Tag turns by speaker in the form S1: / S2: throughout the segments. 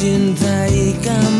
S1: mencintai kamu.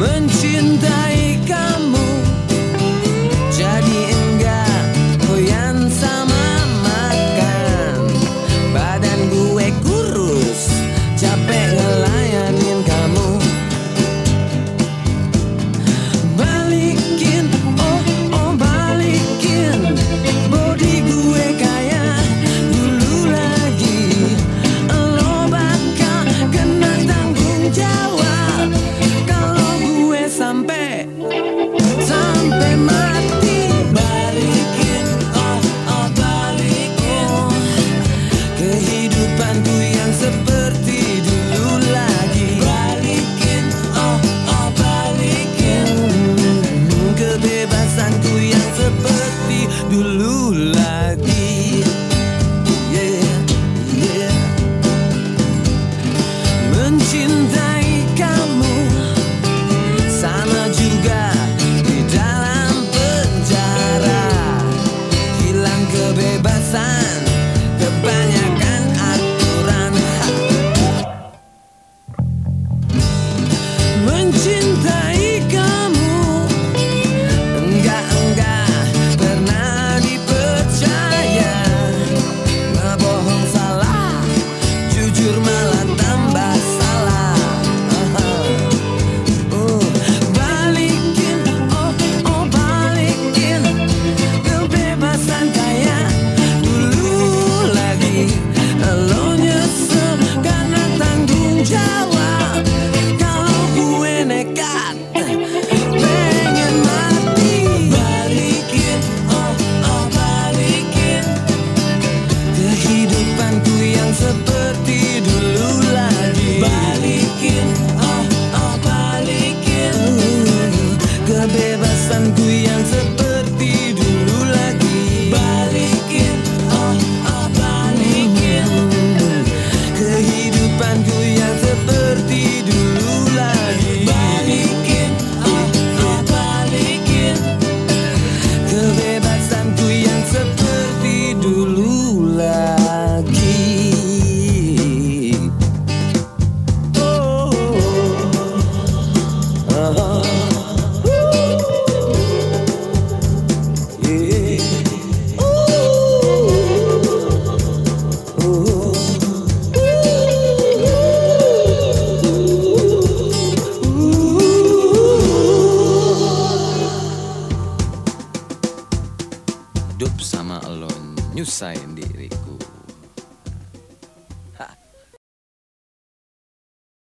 S1: mencintai kamu. Goyang. hidup sama lo nyusahin diri